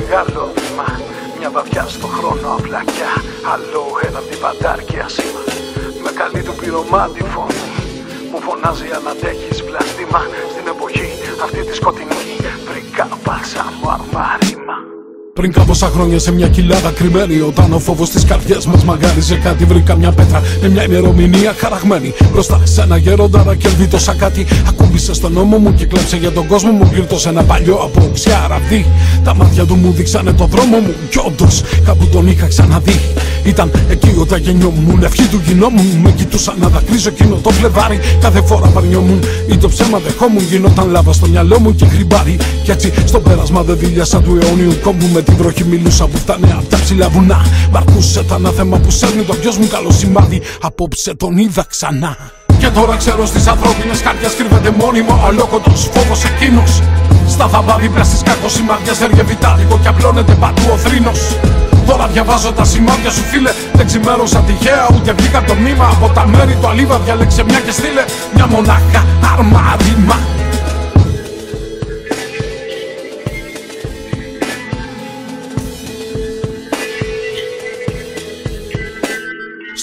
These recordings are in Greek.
μεγάλο βήμα Μια βαθιά στο χρόνο απλακιά Αλλό την παντάρκια σήμα Με καλή του πυρομάντη φωνή. Μου φωνάζει αν αντέχεις πλαστήμα Στην εποχή αυτή τη σκοτεινή Βρήκα πριν κάμποσα χρόνια σε μια κοιλάδα κρυμμένη, όταν ο φόβος της καρδιάς μας μαγάριζε κάτι, βρήκα μια πέτρα με μια ημερομηνία χαραγμένη. Μπροστά σε ένα γερόνταρα και ελβίτωσα κάτι. Ακούμπησε στον νόμο μου και κλέψε για τον κόσμο μου. Γύρτωσε ένα παλιό από οξιά ραβδί. Τα μάτια του μου δείξανε το δρόμο μου. Κι όντως κάπου τον είχα ξαναδεί. Ήταν εκεί όταν γεννιόμουν. Ευχή του γινόμουν. Με κοιτούσα να δακρύζω εκείνο το φλεβάρι. Κάθε φορά παρνιόμουν. Ή το ψέμα δεχόμουν. Γινόταν λάβα στο μυαλό μου και χρυμπάρι. Κι έτσι στο πέρασμα δεν δίλιασα του αιώνιου κόμπου με την βροχή μιλούσα που φτάνε απ' τα ψηλά βουνά. Μαρκούσε τα θέμα που σέρνει το ποιο μου καλό σημάδι. Απόψε τον είδα ξανά. Και τώρα ξέρω στις ανθρώπινες καρδιές κρύβεται μόνιμο αλόκοτο φόβος εκείνος. Στα θαμπά δίπλα στι κακοσημάδια έργε βιτάδικο και απλώνεται παντού ο θρήνος. Τώρα διαβάζω τα σημάδια σου φίλε. Δεν ξημέρωσα τυχαία ούτε βγήκα από το μνήμα Από τα μέρη του αλίβα διάλεξε μια και στείλε Μια μονάχα αρμάδιμα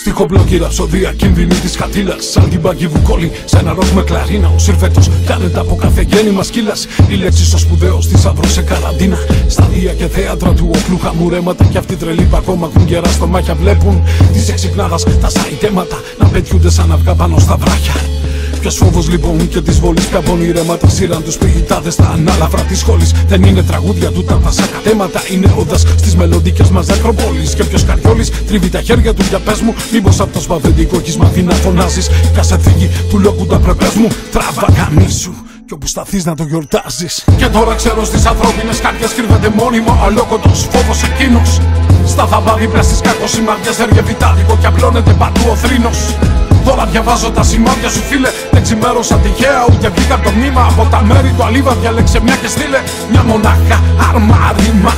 Στιχοπλοκή ραψοδία, κίνδυνη της χατήλα. Σαν την παγκή βουκόλη, σε ένα ροκ με κλαρίνα. Ο σύρφετος κάνεται από κάθε γέννημα σκύλας. Η λέξη ο σπουδαίο τη αυρό σε καραντίνα. Σταδία και θέατρα του όπλου χαμουρέματα. Κι αυτοί τρελοί που ακόμα έχουν γερά στο μάχια βλέπουν τη εξυπνάδα τα σαϊτέματα να πετιούνται σαν αυγά πάνω στα βράχια. Ποιος φόβος λοιπόν και της βολή καμπών ρέματα σύραν τους πηγητάδες στα ανάλαφρα της σχόλης. Δεν είναι τραγούδια του τα βασακατέματα, είναι όδα στις μελλοντικέ μας ακροπόλεις. Και ποιο καριόλης τρίβει τα χέρια του για πες μου. Μήπως από το σπαβεντικό έχει μάθει να φωνάζεις. Κάσε φύγει του λόγου τα πρεπέ μου. Τράβα σου κι όπου σταθείς να το γιορτάζεις. Και τώρα ξέρω στις ανθρώπινες καρδιές κρύβεται μόνιμο αλόκοτο φόβος εκείνος. Στα θαμπά δίπλα στι κακοσημαδιέ έργε βιτάδικο και απλώνεται παντού ο θρήνος. Τώρα διαβάζω τα σημάδια σου φίλε. Δεν ξημέρωσα τυχαία ούτε βγήκα το μνήμα. Από τα μέρη του αλίβα διάλεξε μια και στείλε Μια μονάχα αρμάριμα